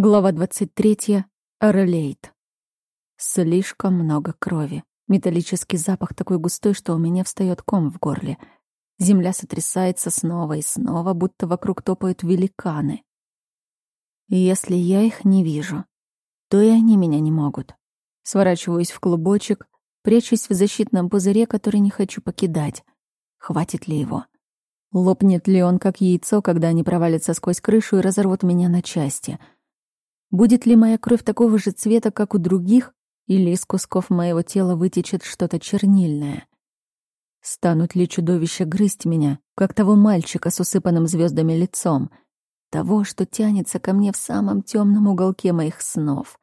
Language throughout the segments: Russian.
Глава 23. Орлейт. Слишком много крови. Металлический запах такой густой, что у меня встает ком в горле. Земля сотрясается снова и снова, будто вокруг топают великаны. Если я их не вижу, то и они меня не могут. Сворачиваюсь в клубочек, прячусь в защитном пузыре, который не хочу покидать. Хватит ли его? Лопнет ли он, как яйцо, когда они провалятся сквозь крышу и разорвут меня на части — Будет ли моя кровь такого же цвета, как у других, или из кусков моего тела вытечет что-то чернильное? Станут ли чудовища грызть меня, как того мальчика с усыпанным звездами лицом, того, что тянется ко мне в самом темном уголке моих снов?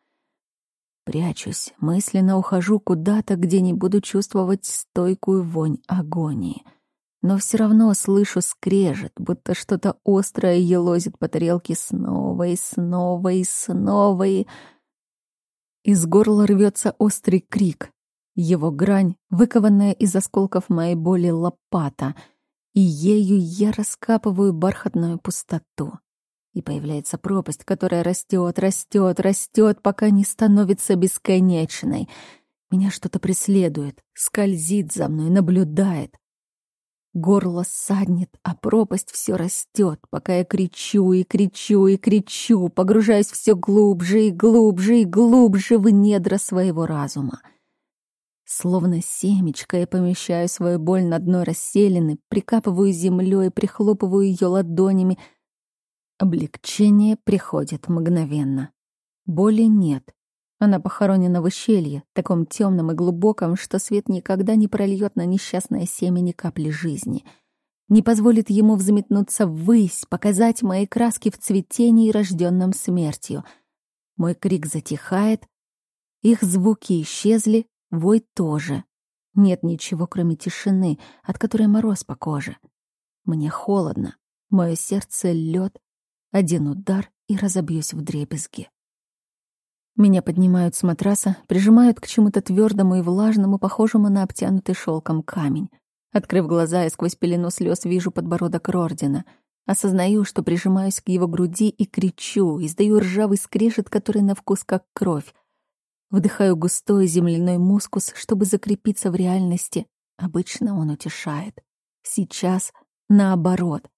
Прячусь, мысленно ухожу куда-то, где не буду чувствовать стойкую вонь агонии — но все равно слышу скрежет, будто что-то острое елозит по тарелке снова и снова и снова и... Из горла рвется острый крик. Его грань, выкованная из осколков моей боли лопата, и ею я раскапываю бархатную пустоту. И появляется пропасть, которая растет, растет, растет, пока не становится бесконечной. Меня что-то преследует, скользит за мной, наблюдает. Горло саднет, а пропасть все растет, пока я кричу и кричу и кричу, погружаясь все глубже и глубже и глубже в недра своего разума. Словно семечко я помещаю свою боль на дно расселены, прикапываю землей, прихлопываю ее ладонями. Облегчение приходит мгновенно. Боли нет, она похоронена в ущелье, таком темном и глубоком, что свет никогда не прольет на несчастное семя ни капли жизни. Не позволит ему взметнуться ввысь, показать мои краски в цветении, рожденном смертью. Мой крик затихает, их звуки исчезли, вой тоже. Нет ничего, кроме тишины, от которой мороз по коже. Мне холодно, мое сердце — лед, один удар и разобьюсь в дребезги. Меня поднимают с матраса, прижимают к чему-то твердому и влажному, похожему на обтянутый шелком камень. Открыв глаза, я сквозь пелену слез вижу подбородок Рордина. Осознаю, что прижимаюсь к его груди и кричу, издаю ржавый скрежет, который на вкус как кровь. Вдыхаю густой земляной мускус, чтобы закрепиться в реальности. Обычно он утешает. Сейчас наоборот.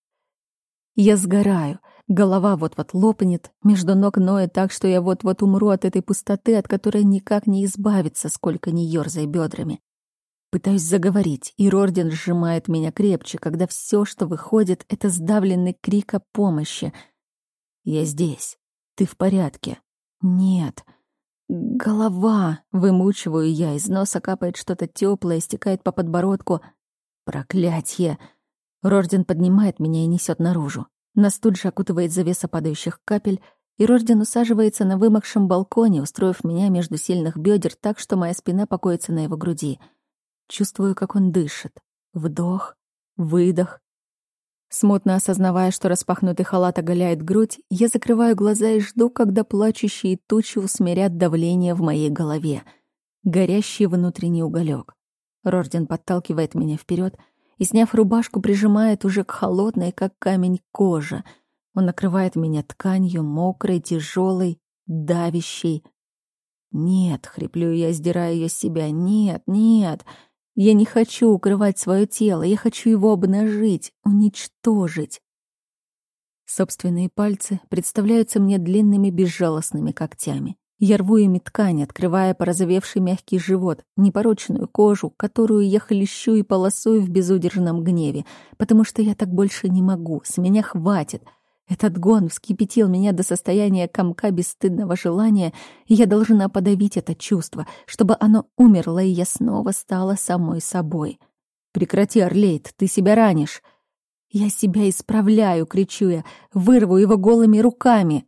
Я сгораю, Голова вот-вот лопнет, между ног ноет так, что я вот-вот умру от этой пустоты, от которой никак не избавиться, сколько ни ёрзай бедрами. Пытаюсь заговорить, и Рорден сжимает меня крепче, когда все, что выходит, — это сдавленный крик о помощи. «Я здесь. Ты в порядке?» «Нет». «Голова!» — вымучиваю я, из носа капает что-то теплое, стекает по подбородку. «Проклятье!» Рорден поднимает меня и несет наружу. Нас тут же окутывает завеса падающих капель, и Рожден усаживается на вымокшем балконе, устроив меня между сильных бедер так, что моя спина покоится на его груди. Чувствую, как он дышит. Вдох, выдох. Смутно осознавая, что распахнутый халат оголяет грудь, я закрываю глаза и жду, когда плачущие тучи усмирят давление в моей голове. Горящий внутренний уголек. Рорден подталкивает меня вперед, и, сняв рубашку, прижимает уже к холодной, как камень, коже. Он накрывает меня тканью, мокрой, тяжелой, давящей. «Нет», — хриплю я, сдирая ее с себя, — «нет, нет». Я не хочу укрывать свое тело, я хочу его обнажить, уничтожить. Собственные пальцы представляются мне длинными безжалостными когтями. Я рву ими ткань, открывая порозовевший мягкий живот, непорочную кожу, которую я хлещу и полосую в безудержном гневе, потому что я так больше не могу, с меня хватит. Этот гон вскипятил меня до состояния комка бесстыдного желания, и я должна подавить это чувство, чтобы оно умерло, и я снова стала самой собой. «Прекрати, Орлейд, ты себя ранишь!» «Я себя исправляю!» — кричу я, вырву его голыми руками.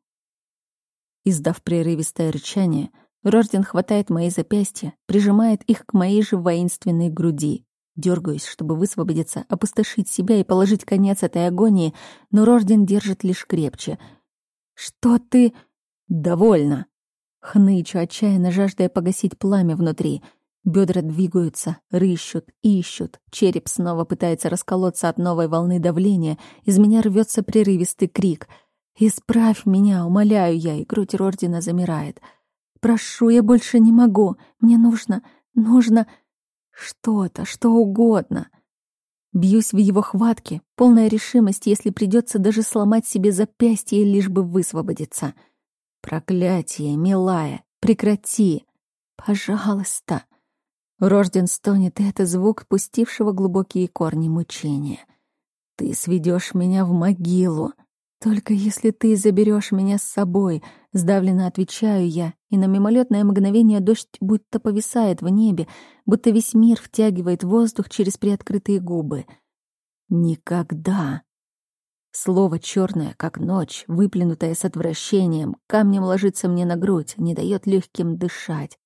Издав прерывистое рычание, Рожден хватает мои запястья, прижимает их к моей же воинственной груди. Дергаюсь, чтобы высвободиться, опустошить себя и положить конец этой агонии, но Рожден держит лишь крепче. «Что ты...» «Довольно!» Хнычу, отчаянно жаждая погасить пламя внутри. Бедра двигаются, рыщут, ищут. Череп снова пытается расколоться от новой волны давления. Из меня рвется прерывистый крик — «Исправь меня, умоляю я», и грудь Рордина замирает. «Прошу, я больше не могу. Мне нужно, нужно что-то, что угодно». Бьюсь в его хватке, полная решимость, если придется даже сломать себе запястье, лишь бы высвободиться. Проклятие, милая, прекрати. Пожалуйста. Рожден стонет, и это звук пустившего глубокие корни мучения. Ты сведешь меня в могилу. Только если ты заберешь меня с собой, сдавленно отвечаю я, и на мимолетное мгновение дождь будто повисает в небе, будто весь мир втягивает воздух через приоткрытые губы. Никогда. Слово черное, как ночь, выплюнутое с отвращением, камнем ложится мне на грудь, не дает легким дышать.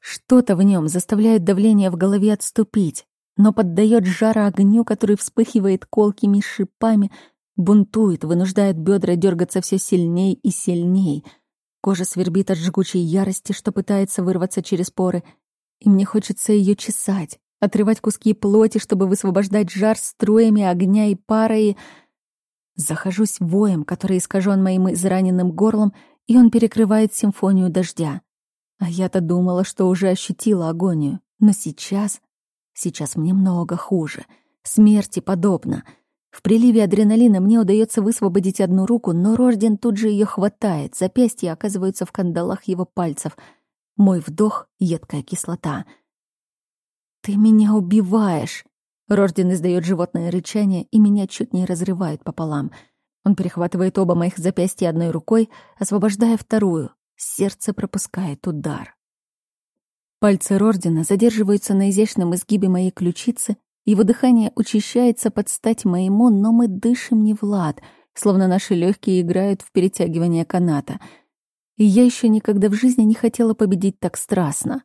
Что-то в нем заставляет давление в голове отступить, но поддает жара огню, который вспыхивает колкими шипами, бунтует, вынуждает бедра дергаться все сильней и сильней. Кожа свербит от жгучей ярости, что пытается вырваться через поры, и мне хочется ее чесать, отрывать куски плоти, чтобы высвобождать жар струями огня и парой. Захожусь воем, который искажен моим израненным горлом, и он перекрывает симфонию дождя. А я-то думала, что уже ощутила агонию. Но сейчас... Сейчас мне много хуже. Смерти подобно. В приливе адреналина мне удается высвободить одну руку, но Рожден тут же ее хватает. Запястья оказываются в кандалах его пальцев. Мой вдох — едкая кислота. «Ты меня убиваешь!» Рожден издает животное рычание, и меня чуть не разрывает пополам. Он перехватывает оба моих запястья одной рукой, освобождая вторую. Сердце пропускает удар. Пальцы Рордина задерживаются на изящном изгибе моей ключицы, его дыхание учащается под стать моему, но мы дышим не в лад, словно наши легкие играют в перетягивание каната. И я еще никогда в жизни не хотела победить так страстно.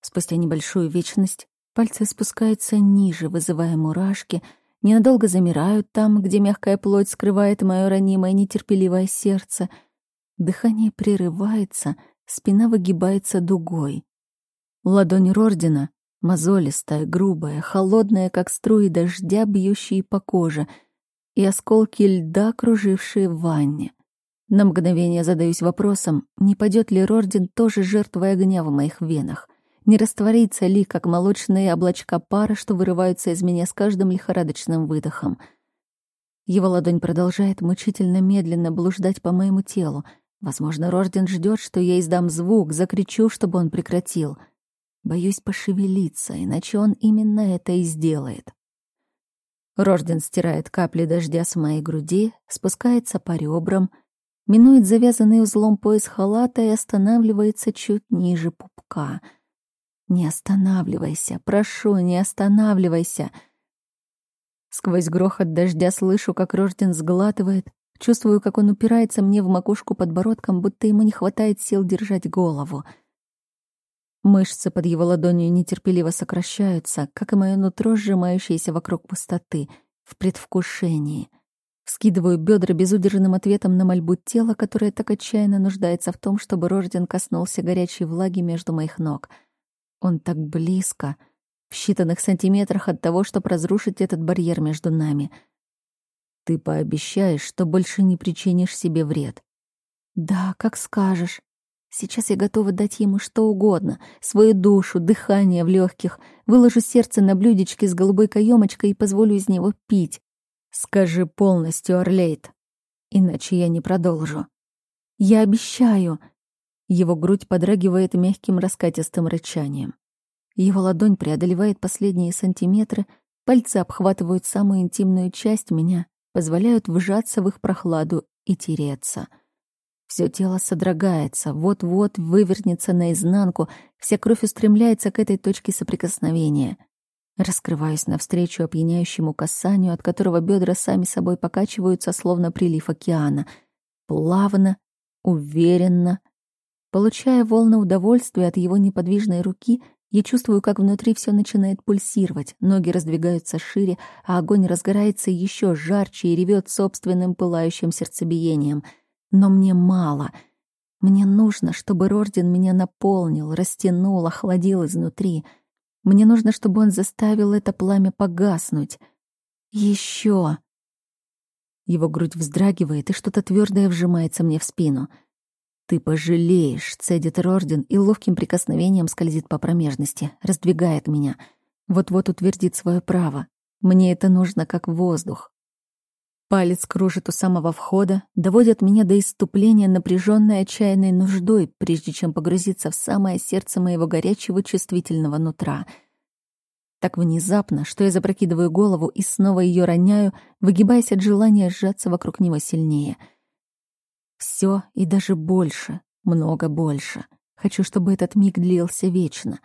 Спустя небольшую вечность пальцы спускаются ниже, вызывая мурашки, ненадолго замирают там, где мягкая плоть скрывает мое ранимое нетерпеливое сердце — Дыхание прерывается, спина выгибается дугой. Ладонь Рордина, мозолистая, грубая, холодная, как струи дождя, бьющие по коже, и осколки льда, кружившие в ванне. На мгновение задаюсь вопросом, не падет ли Рордин тоже жертвой огня в моих венах? Не растворится ли, как молочные облачка пара, что вырываются из меня с каждым лихорадочным выдохом? Его ладонь продолжает мучительно медленно блуждать по моему телу, Возможно, Рожден ждет, что я издам звук, закричу, чтобы он прекратил. Боюсь пошевелиться, иначе он именно это и сделает. Рожден стирает капли дождя с моей груди, спускается по ребрам, минует завязанный узлом пояс халата и останавливается чуть ниже пупка. «Не останавливайся, прошу, не останавливайся!» Сквозь грохот дождя слышу, как Рожден сглатывает, Чувствую, как он упирается мне в макушку подбородком, будто ему не хватает сил держать голову. Мышцы под его ладонью нетерпеливо сокращаются, как и мое нутро, сжимающееся вокруг пустоты, в предвкушении. Скидываю бедра безудержным ответом на мольбу тела, которое так отчаянно нуждается в том, чтобы Рожден коснулся горячей влаги между моих ног. Он так близко, в считанных сантиметрах от того, чтобы разрушить этот барьер между нами — ты пообещаешь, что больше не причинишь себе вред. Да, как скажешь. Сейчас я готова дать ему что угодно, свою душу, дыхание в легких, выложу сердце на блюдечке с голубой каемочкой и позволю из него пить. Скажи полностью, Орлейд, иначе я не продолжу. Я обещаю. Его грудь подрагивает мягким раскатистым рычанием. Его ладонь преодолевает последние сантиметры, пальцы обхватывают самую интимную часть меня, позволяют вжаться в их прохладу и тереться. Все тело содрогается, вот-вот вывернется наизнанку, вся кровь устремляется к этой точке соприкосновения. Раскрываюсь навстречу опьяняющему касанию, от которого бедра сами собой покачиваются, словно прилив океана. Плавно, уверенно. Получая волны удовольствия от его неподвижной руки — я чувствую, как внутри все начинает пульсировать, ноги раздвигаются шире, а огонь разгорается еще жарче и ревет собственным пылающим сердцебиением. Но мне мало. Мне нужно, чтобы Рордин меня наполнил, растянул, охладил изнутри. Мне нужно, чтобы он заставил это пламя погаснуть. Еще. Его грудь вздрагивает, и что-то твердое вжимается мне в спину. «Ты пожалеешь», — цедит Рорден и ловким прикосновением скользит по промежности, раздвигает меня. Вот-вот утвердит свое право. Мне это нужно как воздух. Палец кружит у самого входа, доводит меня до иступления напряженной отчаянной нуждой, прежде чем погрузиться в самое сердце моего горячего чувствительного нутра — так внезапно, что я запрокидываю голову и снова ее роняю, выгибаясь от желания сжаться вокруг него сильнее. Все и даже больше, много больше. Хочу, чтобы этот миг длился вечно.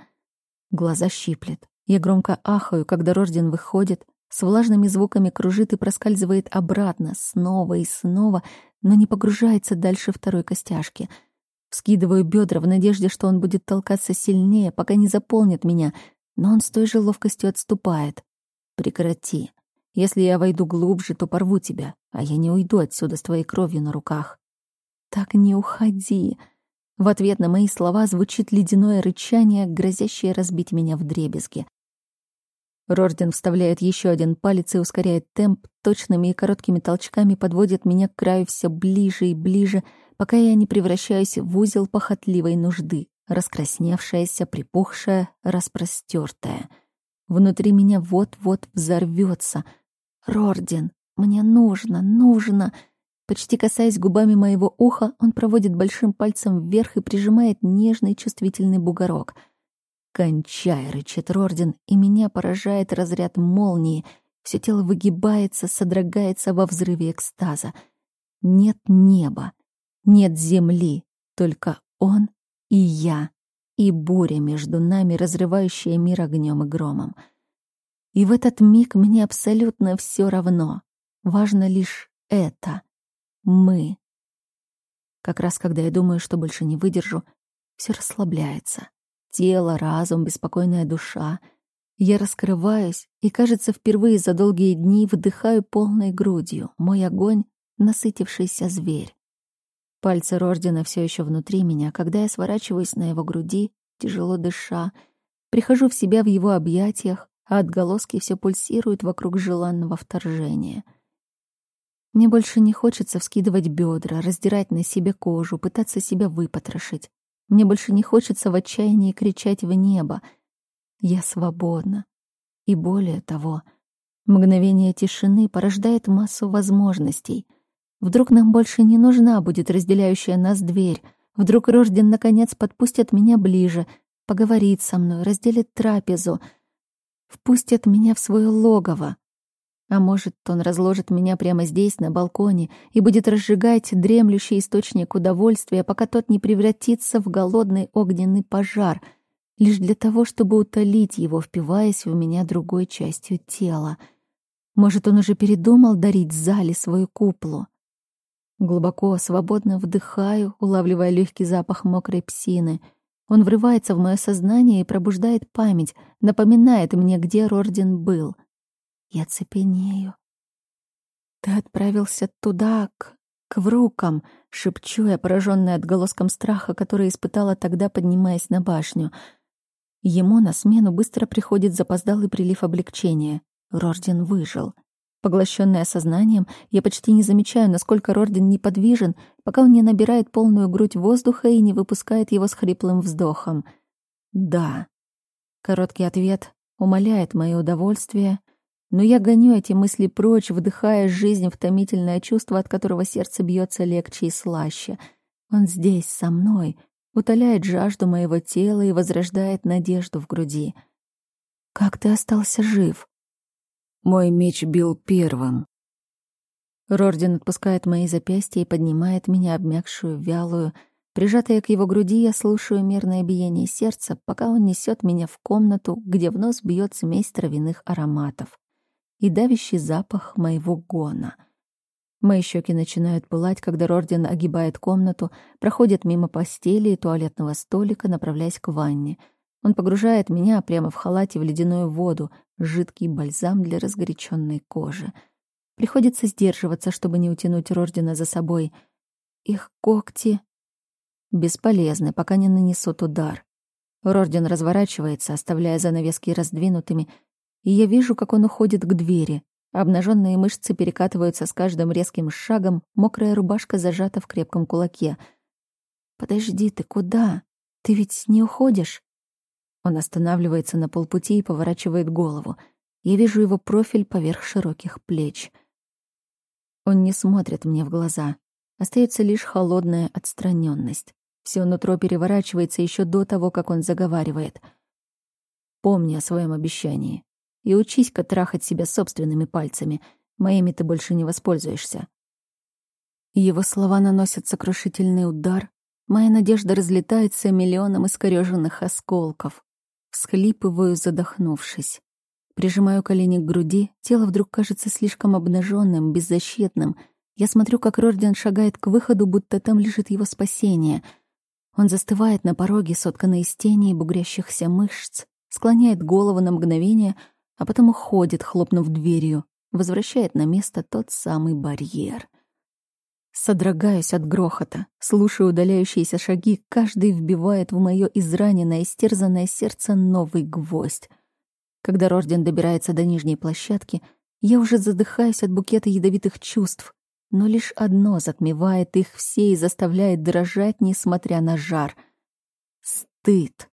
Глаза щиплет. Я громко ахаю, когда Рожден выходит, с влажными звуками кружит и проскальзывает обратно, снова и снова, но не погружается дальше второй костяшки. Вскидываю бедра в надежде, что он будет толкаться сильнее, пока не заполнит меня — но он с той же ловкостью отступает. «Прекрати. Если я войду глубже, то порву тебя, а я не уйду отсюда с твоей кровью на руках». «Так не уходи!» В ответ на мои слова звучит ледяное рычание, грозящее разбить меня в дребезги. Рорден вставляет еще один палец и ускоряет темп, точными и короткими толчками подводит меня к краю все ближе и ближе, пока я не превращаюсь в узел похотливой нужды раскрасневшаяся, припухшая, распростертая. Внутри меня вот-вот взорвется. «Рорден, мне нужно, нужно!» Почти касаясь губами моего уха, он проводит большим пальцем вверх и прижимает нежный чувствительный бугорок. «Кончай!» — рычит Рорден, и меня поражает разряд молнии. Все тело выгибается, содрогается во взрыве экстаза. Нет неба, нет земли, только он и я, и буря между нами, разрывающая мир огнем и громом. И в этот миг мне абсолютно все равно. Важно лишь это — мы. Как раз когда я думаю, что больше не выдержу, все расслабляется. Тело, разум, беспокойная душа. Я раскрываюсь и, кажется, впервые за долгие дни вдыхаю полной грудью. Мой огонь — насытившийся зверь. Пальцы Рождена все еще внутри меня, когда я сворачиваюсь на его груди, тяжело дыша, прихожу в себя в его объятиях, а отголоски все пульсируют вокруг желанного вторжения. Мне больше не хочется вскидывать бедра, раздирать на себе кожу, пытаться себя выпотрошить. Мне больше не хочется в отчаянии кричать в небо. Я свободна. И более того, мгновение тишины порождает массу возможностей — Вдруг нам больше не нужна будет разделяющая нас дверь. Вдруг Рожден наконец подпустит меня ближе, поговорит со мной, разделит трапезу, впустит меня в свое логово. А может, он разложит меня прямо здесь, на балконе, и будет разжигать дремлющий источник удовольствия, пока тот не превратится в голодный огненный пожар, лишь для того, чтобы утолить его, впиваясь в меня другой частью тела. Может, он уже передумал дарить зале свою куплу. Глубоко, свободно вдыхаю, улавливая легкий запах мокрой псины. Он врывается в мое сознание и пробуждает память, напоминает мне, где Рордин был. Я цепенею. «Ты отправился туда, к... к врукам», — шепчу я, пораженная отголоском страха, который испытала тогда, поднимаясь на башню. Ему на смену быстро приходит запоздалый прилив облегчения. Рордин выжил. Поглощенная сознанием, я почти не замечаю, насколько Рорден неподвижен, пока он не набирает полную грудь воздуха и не выпускает его с хриплым вздохом. «Да». Короткий ответ умаляет мое удовольствие, но я гоню эти мысли прочь, вдыхая жизнь в томительное чувство, от которого сердце бьется легче и слаще. Он здесь, со мной, утоляет жажду моего тела и возрождает надежду в груди. «Как ты остался жив?» Мой меч бил первым. Рордин отпускает мои запястья и поднимает меня, обмякшую, вялую. Прижатая к его груди, я слушаю мерное биение сердца, пока он несет меня в комнату, где в нос бьет смесь травяных ароматов и давящий запах моего гона. Мои щеки начинают пылать, когда Рордин огибает комнату, проходит мимо постели и туалетного столика, направляясь к ванне — он погружает меня прямо в халате в ледяную воду, жидкий бальзам для разгоряченной кожи. Приходится сдерживаться, чтобы не утянуть Рождена за собой. Их когти бесполезны, пока не нанесут удар. Рожден разворачивается, оставляя занавески раздвинутыми, и я вижу, как он уходит к двери, Обнаженные мышцы перекатываются с каждым резким шагом, мокрая рубашка зажата в крепком кулаке. «Подожди, ты куда? Ты ведь не уходишь?» Он останавливается на полпути и поворачивает голову. Я вижу его профиль поверх широких плеч. Он не смотрит мне в глаза. Остается лишь холодная отстраненность. Все нутро переворачивается еще до того, как он заговаривает. Помни о своем обещании. И учись-ка трахать себя собственными пальцами. Моими ты больше не воспользуешься. Его слова наносят сокрушительный удар. Моя надежда разлетается миллионом искорёженных осколков. Всхлипываю, задохнувшись. Прижимаю колени к груди, тело вдруг кажется слишком обнаженным, беззащитным. Я смотрю, как Рорден шагает к выходу, будто там лежит его спасение. Он застывает на пороге, сотканный из тени и бугрящихся мышц, склоняет голову на мгновение, а потом уходит, хлопнув дверью, возвращает на место тот самый барьер. Содрогаюсь от грохота, слушаю удаляющиеся шаги, каждый вбивает в мое израненное, истерзанное сердце новый гвоздь. Когда Рожден добирается до нижней площадки, я уже задыхаюсь от букета ядовитых чувств, но лишь одно затмевает их все и заставляет дрожать, несмотря на жар. Стыд.